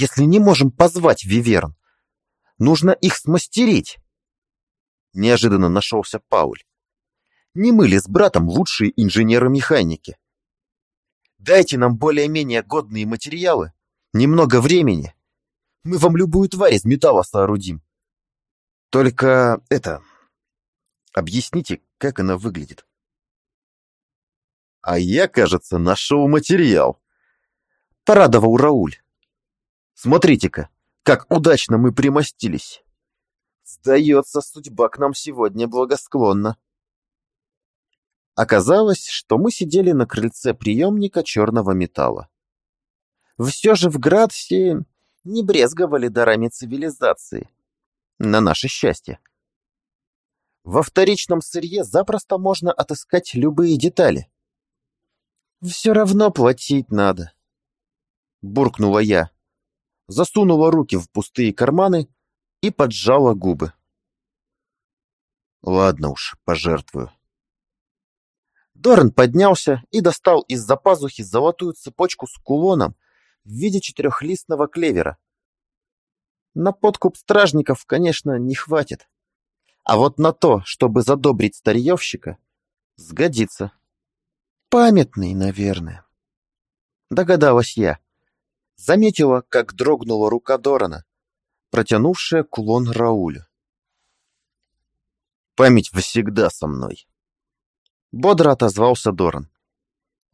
если не можем позвать Виверн? Нужно их смастерить. Неожиданно нашелся Пауль. Не мы ли с братом лучшие инженеры-механики? Дайте нам более-менее годные материалы, немного времени. Мы вам любую тварь из металла соорудим. Только это... Объясните, как она выглядит. А я, кажется, нашел материал. Порадовал Рауль. Смотрите-ка, как удачно мы примостились. Сдается, судьба к нам сегодня благосклонна. Оказалось, что мы сидели на крыльце приемника черного металла. Все же в Градсе не брезговали дарами цивилизации. На наше счастье. Во вторичном сырье запросто можно отыскать любые детали. «Все равно платить надо», — буркнула я, засунула руки в пустые карманы и поджала губы. «Ладно уж, пожертвую». Доран поднялся и достал из-за пазухи золотую цепочку с кулоном в виде четырехлистного клевера. На подкуп стражников, конечно, не хватит. А вот на то, чтобы задобрить старьевщика, сгодится. Памятный, наверное. Догадалась я. Заметила, как дрогнула рука Дорана, протянувшая кулон Раулю. Память всегда со мной. Бодро отозвался Доран.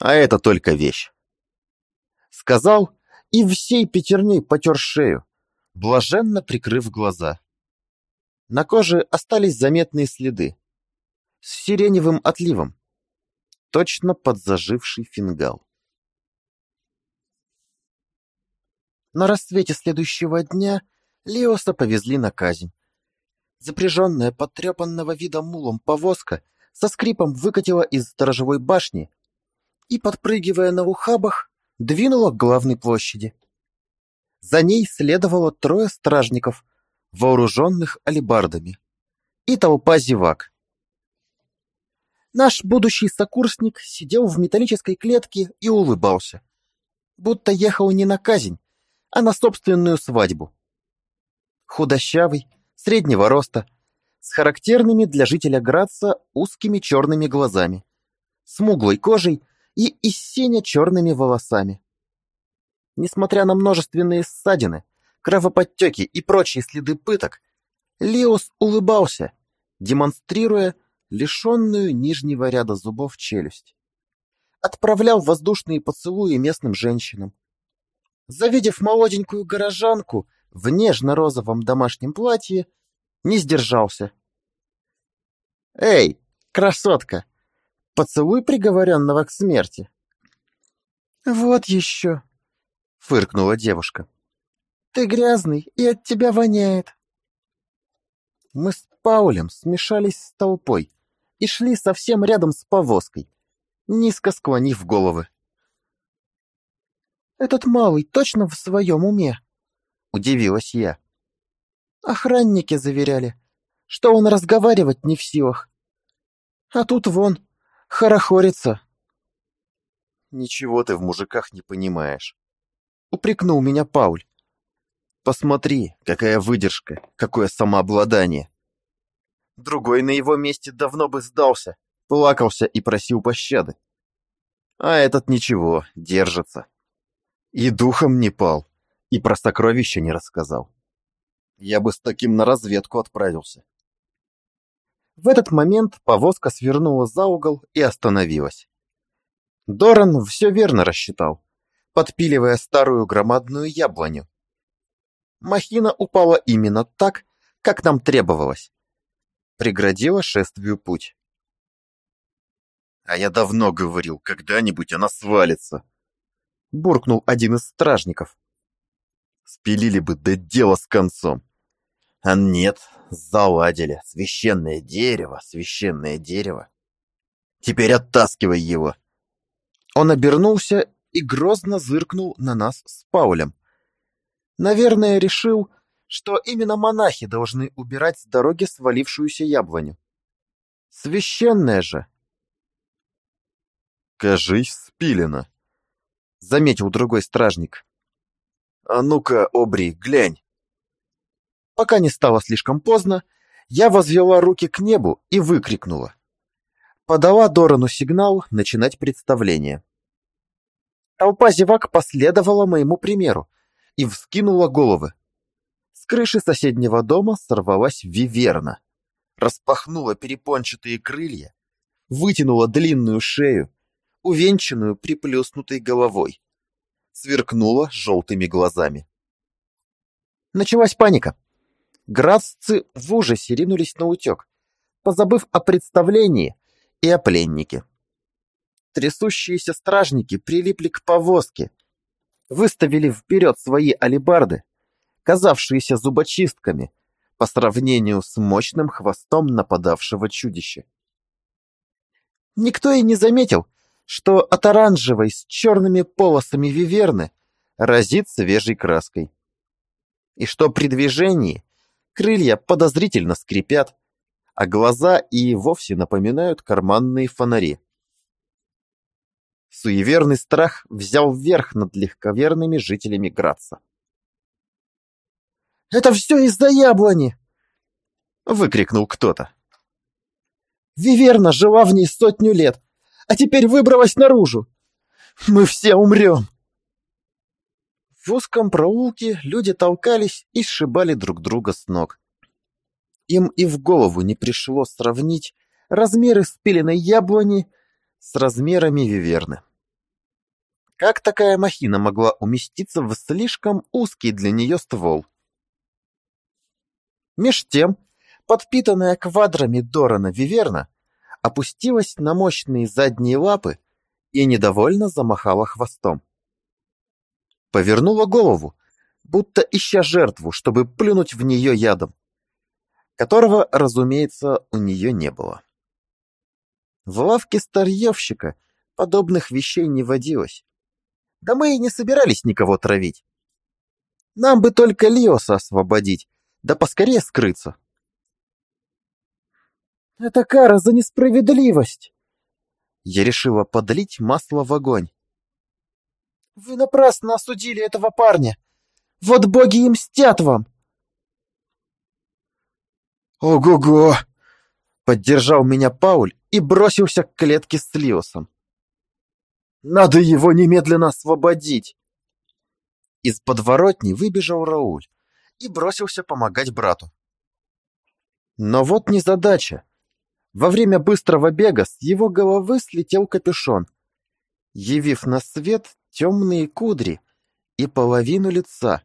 А это только вещь. Сказал и всей пятерней потер шею, блаженно прикрыв глаза. На коже остались заметные следы. С сиреневым отливом. Точно под заживший фингал. На рассвете следующего дня Леоса повезли на казнь. Запряженная потрепанного вида мулом повозка со скрипом выкатила из сторожевой башни и, подпрыгивая на ухабах, двинула к главной площади. За ней следовало трое стражников вооруженных алебардами, и толпа зевак. Наш будущий сокурсник сидел в металлической клетке и улыбался, будто ехал не на казнь, а на собственную свадьбу. Худощавый, среднего роста, с характерными для жителя Граца узкими черными глазами, смуглой кожей и иссеня черными волосами. Несмотря на множественные ссадины, кровоподтеки и прочие следы пыток, Леос улыбался, демонстрируя лишенную нижнего ряда зубов челюсть. Отправлял воздушные поцелуи местным женщинам. Завидев молоденькую горожанку в нежно-розовом домашнем платье, не сдержался. «Эй, красотка, поцелуй приговоренного к смерти!» «Вот еще!» — фыркнула девушка. Ты грязный, и от тебя воняет. Мы с Паулем смешались с толпой и шли совсем рядом с повозкой, низко склонив головы. «Этот малый точно в своем уме?» — удивилась я. Охранники заверяли, что он разговаривать не в силах. А тут вон, хорохорится. «Ничего ты в мужиках не понимаешь», — упрекнул меня Пауль. Посмотри, какая выдержка, какое самообладание. Другой на его месте давно бы сдался, плакался и просил пощады. А этот ничего, держится. И духом не пал, и про сокровища не рассказал. Я бы с таким на разведку отправился. В этот момент повозка свернула за угол и остановилась. Доран все верно рассчитал, подпиливая старую громадную яблоню, махина упала именно так, как нам требовалось. Преградила шествию путь. «А я давно говорил, когда-нибудь она свалится!» Буркнул один из стражников. «Спилили бы до дела с концом!» А нет, заладили. Священное дерево, священное дерево. Теперь оттаскивай его. Он обернулся и грозно зыркнул на нас с Паулем. Наверное, решил, что именно монахи должны убирать с дороги свалившуюся яблоню. Священная же. «Кажись, спилено», — заметил другой стражник. «А ну-ка, Обри, глянь!» Пока не стало слишком поздно, я возвела руки к небу и выкрикнула. Подала Дорану сигнал начинать представление. Толпа зевак последовала моему примеру и вскинула головы. С крыши соседнего дома сорвалась виверна, распахнула перепончатые крылья, вытянула длинную шею, увенчанную приплюснутой головой, сверкнула желтыми глазами. Началась паника. Граццы в ужасе ринулись на утек, позабыв о представлении и о пленнике. Трясущиеся стражники прилипли к повозке, выставили вперед свои алебарды, казавшиеся зубочистками по сравнению с мощным хвостом нападавшего чудища. Никто и не заметил, что от оранжевой с черными полосами виверны разит свежей краской. И что при движении крылья подозрительно скрипят, а глаза и вовсе напоминают карманные фонари. Суеверный страх взял вверх над легковерными жителями Граца. «Это все из-за яблони!» — выкрикнул кто-то. «Виверна жила в ней сотню лет, а теперь выбралась наружу! Мы все умрем!» В узком проулке люди толкались и сшибали друг друга с ног. Им и в голову не пришло сравнить размеры спиленной яблони с размерами виверны. Как такая махина могла уместиться в слишком узкий для нее ствол? Меж тем, подпитанная квадрами Дорана Виверна опустилась на мощные задние лапы и недовольно замахала хвостом. Повернула голову, будто ища жертву, чтобы плюнуть в нее ядом, которого, разумеется, у нее не было. В лавке старьевщика подобных вещей не водилось. Да мы и не собирались никого травить. Нам бы только Лиоса освободить, да поскорее скрыться. Это кара за несправедливость. Я решила подлить масло в огонь. Вы напрасно осудили этого парня. Вот боги и мстят вам. Ого-го! Поддержал меня Пауль и бросился к клетке с Лиосом. Надо его немедленно освободить!» Из подворотни выбежал Рауль и бросился помогать брату. Но вот незадача. Во время быстрого бега с его головы слетел капюшон, явив на свет темные кудри и половину лица,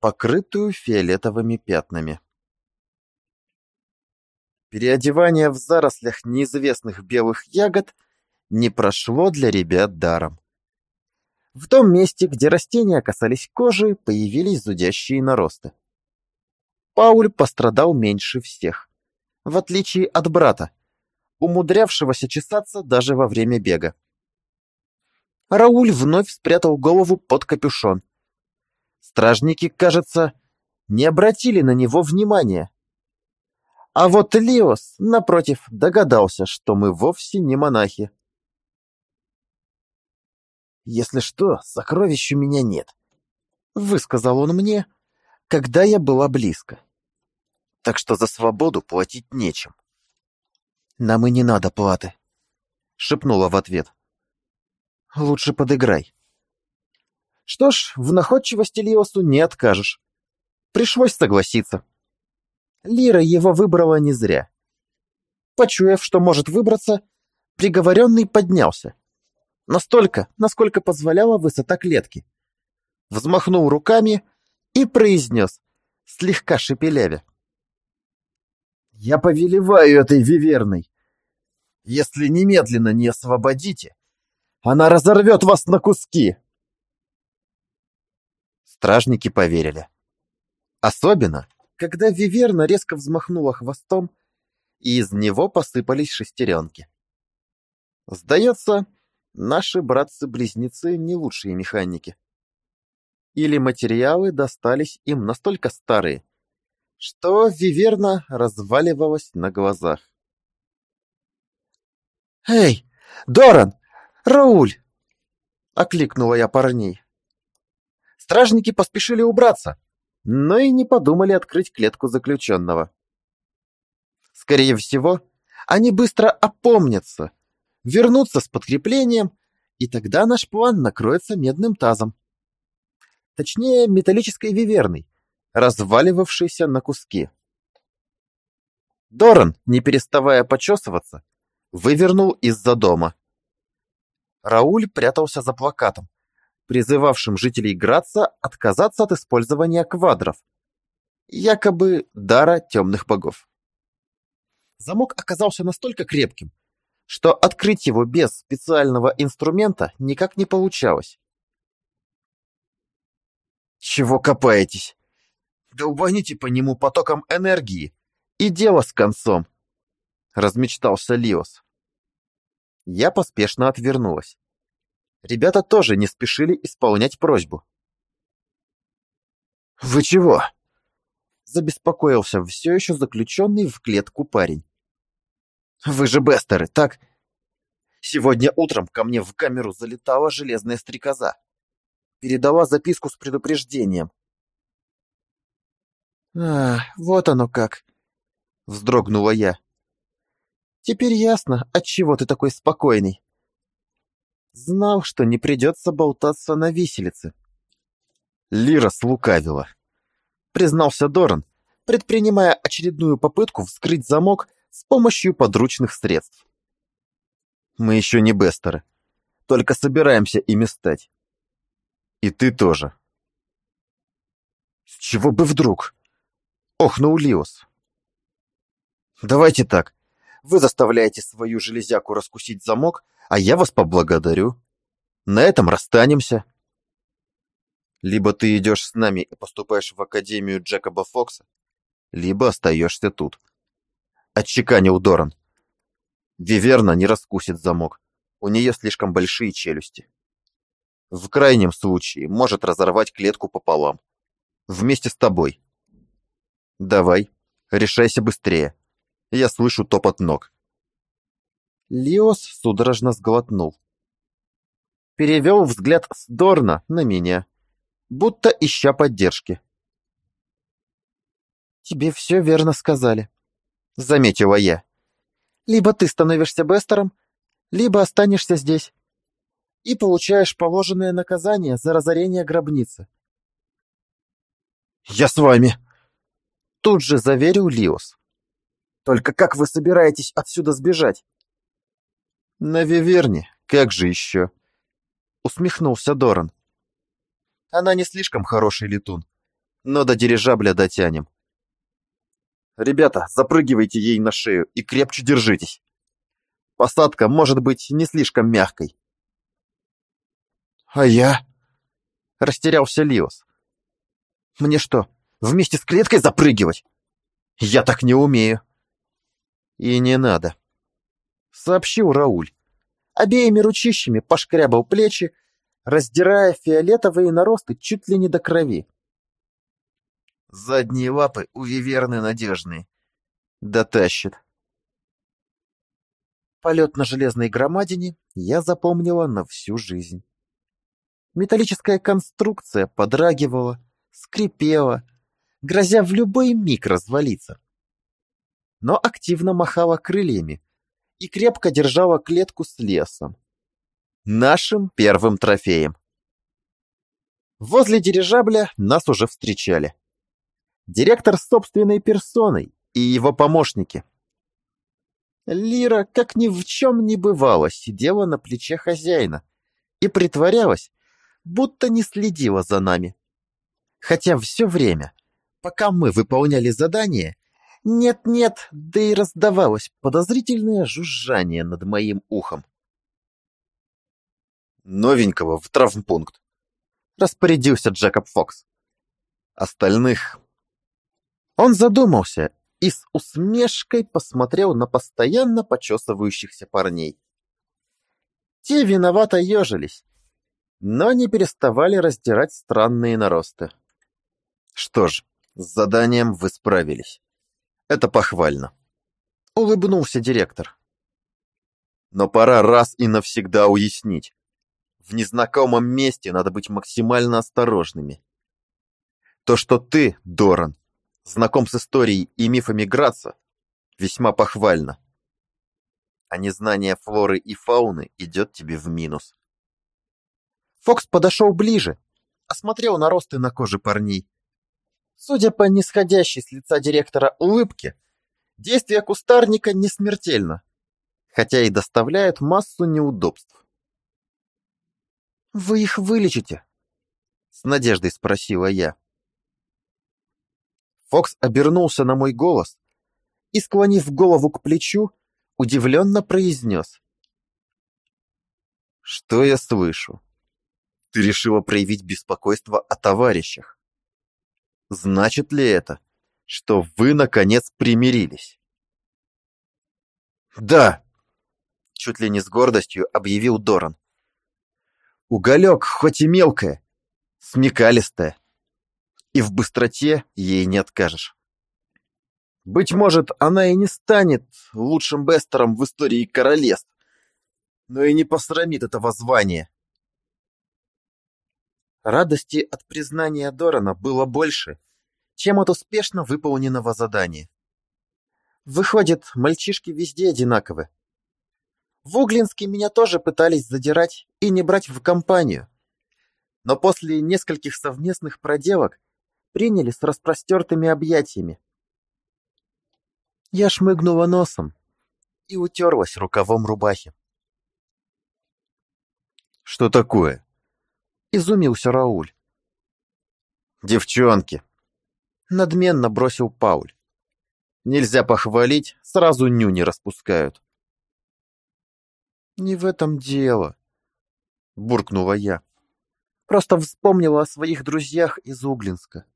покрытую фиолетовыми пятнами. Переодевание в зарослях неизвестных белых ягод – не прошло для ребят даром. В том месте, где растения касались кожи, появились зудящие наросты. Пауль пострадал меньше всех, в отличие от брата, умудрявшегося чесаться даже во время бега. Рауль вновь спрятал голову под капюшон. Стражники, кажется, не обратили на него внимания. А вот Лиос, напротив, догадался, что мы вовсе не монахи. Если что, сокровищ у меня нет. Высказал он мне, когда я была близко. Так что за свободу платить нечем. Нам и не надо платы, шепнула в ответ. Лучше подыграй. Что ж, в находчивости Лиосу не откажешь. Пришлось согласиться. Лира его выбрала не зря. Почуяв, что может выбраться, приговоренный поднялся Настолько, насколько позволяла высота клетки. Взмахнул руками и произнес, слегка шепелявя. «Я повелеваю этой виверной. Если немедленно не освободите, она разорвет вас на куски!» Стражники поверили. Особенно, когда виверна резко взмахнула хвостом, и из него посыпались шестеренки. Сдается, Наши братцы-близнецы не лучшие механики. Или материалы достались им настолько старые, что Виверна разваливалась на глазах. «Эй, Доран! Рауль!» — окликнула я парней. Стражники поспешили убраться, но и не подумали открыть клетку заключенного. Скорее всего, они быстро опомнятся, вернутся с подкреплением, и тогда наш план накроется медным тазом. Точнее, металлической виверной, разваливавшейся на куски. Доран, не переставая почесываться, вывернул из-за дома. Рауль прятался за плакатом, призывавшим жителей Граца отказаться от использования квадров, якобы дара темных богов. Замок оказался настолько крепким, что открыть его без специального инструмента никак не получалось. «Чего копаетесь? Долбаните по нему потоком энергии, и дело с концом!» — размечтался Лиос. Я поспешно отвернулась. Ребята тоже не спешили исполнять просьбу. «Вы чего?» Забеспокоился все еще заключенный в клетку парень. «Вы же бестеры, так?» Сегодня утром ко мне в камеру залетала железная стрекоза. Передала записку с предупреждением. «А, вот оно как!» — вздрогнула я. «Теперь ясно, отчего ты такой спокойный. Знал, что не придется болтаться на виселице. Лира слукавила. Признался Доран, предпринимая очередную попытку вскрыть замок с помощью подручных средств. Мы еще не Бестеры, только собираемся ими стать. И ты тоже. С чего бы вдруг? Охнул Лиос. Давайте так. Вы заставляете свою железяку раскусить замок, а я вас поблагодарю. На этом расстанемся. Либо ты идешь с нами и поступаешь в Академию Джекоба Фокса, либо остаешься тут. Отчеканил Доран. Виверна не раскусит замок. У нее слишком большие челюсти. В крайнем случае может разорвать клетку пополам. Вместе с тобой. Давай, решайся быстрее. Я слышу топот ног. Лиос судорожно сглотнул. Перевел взгляд с Дорна на меня, будто ища поддержки. «Тебе все верно сказали», — заметила я. «Либо ты становишься Бестером, либо останешься здесь и получаешь положенное наказание за разорение гробницы». «Я с вами», — тут же заверил Лиос. «Только как вы собираетесь отсюда сбежать?» «На Виверне, как же еще?» Усмехнулся Доран. «Она не слишком хороший летун, но до дирижабля дотянем. Ребята, запрыгивайте ей на шею и крепче держитесь. Посадка может быть не слишком мягкой». «А я?» Растерялся Лиос. «Мне что, вместе с клеткой запрыгивать? Я так не умею». «И не надо», сообщил Рауль. Обеими ручищами пошкрябал плечи, раздирая фиолетовые наросты чуть ли не до крови. Задние лапы у виверны надежные. Дотащит. Полет на железной громадине я запомнила на всю жизнь. Металлическая конструкция подрагивала, скрипела, грозя в любой миг развалиться. Но активно махала крыльями, и крепко держала клетку с лесом. Нашим первым трофеем. Возле дирижабля нас уже встречали. Директор собственной персоной и его помощники. Лира, как ни в чем не бывало, сидела на плече хозяина и притворялась, будто не следила за нами. Хотя все время, пока мы выполняли задание, нет-нет, да и раздавалось подозрительное жужжание над моим ухом. Новенького в травмпункт. Распорядился Джекоб Фокс. Остальных... Он задумался и с усмешкой посмотрел на постоянно почесывающихся парней. Те виновато ежились, но не переставали раздирать странные наросты. Что ж, с заданием вы справились. Это похвально. Улыбнулся директор. Но пора раз и навсегда уяснить. В незнакомом месте надо быть максимально осторожными. То, что ты, Доран, знаком с историей и мифами Граца, весьма похвально. А незнание флоры и фауны идет тебе в минус. Фокс подошел ближе, осмотрел наросты на коже парней. Судя по нисходящей с лица директора улыбке, действие кустарника не смертельно, хотя и доставляет массу неудобств. «Вы их вылечите?» — с надеждой спросила я. Фокс обернулся на мой голос и, склонив голову к плечу, удивленно произнес. «Что я слышу? Ты решила проявить беспокойство о товарищах. Значит ли это, что вы, наконец, примирились?» «Да!» — чуть ли не с гордостью объявил Доран. «Уголек, хоть и мелкая, смекалистая, и в быстроте ей не откажешь. Быть может, она и не станет лучшим бестером в истории королевств, но и не посрамит этого звания. Радости от признания Дорана было больше, чем от успешно выполненного задания. Выходит, мальчишки везде одинаковы. В Углинске меня тоже пытались задирать и не брать в компанию. Но после нескольких совместных проделок приняли с распростертыми объятиями. Я шмыгнула носом и утерлась рукавом рубахи. «Что такое?» — изумился Рауль. «Девчонки!» — надменно бросил Пауль. «Нельзя похвалить, сразу ню не распускают». «Не в этом дело», — буркнула я. «Просто вспомнила о своих друзьях из Углинска.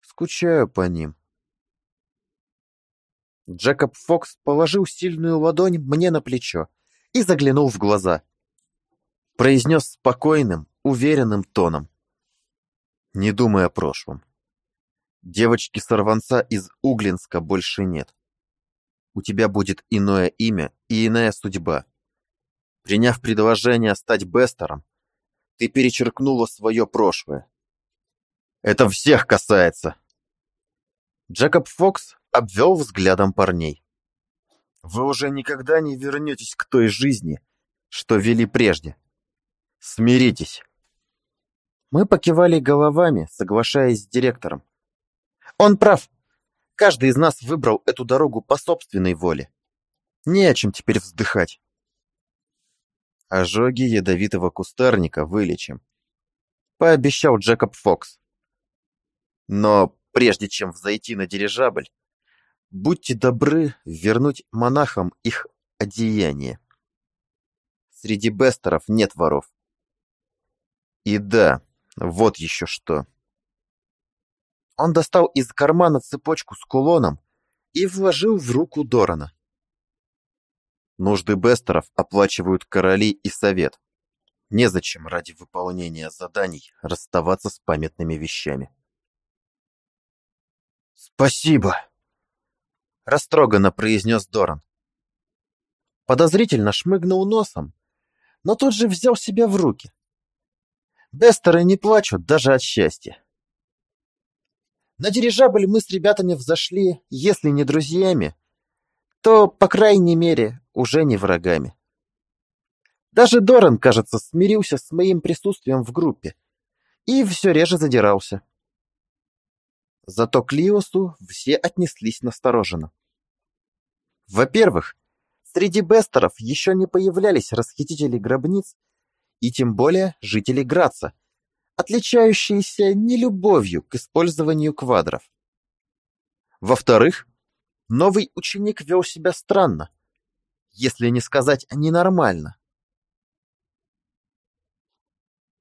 Скучаю по ним». Джекоб Фокс положил сильную ладонь мне на плечо и заглянул в глаза. Произнес спокойным, уверенным тоном. Не думай о прошлом. Девочки-сорванца из Углинска больше нет. У тебя будет иное имя и иная судьба. Приняв предложение стать Бестером, ты перечеркнула свое прошлое. Это всех касается. Джекоб Фокс обвел взглядом парней. Вы уже никогда не вернетесь к той жизни, что вели прежде. Смиритесь. Мы покивали головами, соглашаясь с директором. Он прав. Каждый из нас выбрал эту дорогу по собственной воле. Не о чем теперь вздыхать. Ожоги ядовитого кустарника вылечим. Пообещал Джекоб Фокс. Но прежде чем взойти на дирижабль, будьте добры вернуть монахам их одеяние. Среди бестеров нет воров. И да, вот еще что. Он достал из кармана цепочку с кулоном и вложил в руку Дорана. Нужды бестеров оплачивают короли и совет. Незачем ради выполнения заданий расставаться с памятными вещами. «Спасибо!» — растроганно произнес Доран. Подозрительно шмыгнул носом, но тут же взял себя в руки. Бестеры не плачут даже от счастья. На дирижабль мы с ребятами взошли, если не друзьями, то, по крайней мере, уже не врагами. Даже Доран, кажется, смирился с моим присутствием в группе и все реже задирался. Зато к Лиосу все отнеслись настороженно. Во-первых, среди бестеров еще не появлялись расхитители гробниц и тем более жители Граца, отличающиеся нелюбовью к использованию квадров. Во-вторых, новый ученик вел себя странно, если не сказать ненормально.